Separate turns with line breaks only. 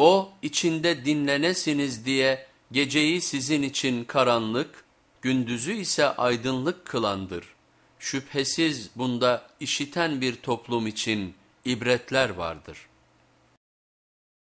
O içinde dinlenesiniz diye geceyi sizin için karanlık, gündüzü ise aydınlık kılandır. Şüphesiz bunda işiten bir toplum için ibretler vardır.''